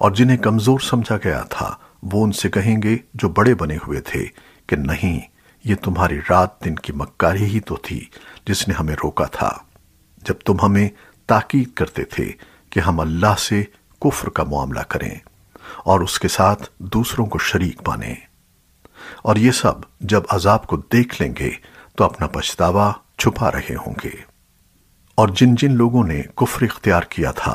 और जिन्हें कमज़ोर समझा गया था, वो उनसे कहेंगे, जो बड़े बने हुए थे, कि नहीं, ये तुम्हारी रात दिन की मक्कारी ही तो थी, जिसने हमें रोका था। जब तुम हमें ताकीद करते थे कि हम अल्लाह से कुफ्र का मामला करें, और उसके साथ दूसरों को शरीक माने। और ये सब जब अजाब को देख लेंगे तो अपना पछतावा छुपा रहे होंगे। और जिन जिन लोगों ने कुफ्र इख्तियार किया था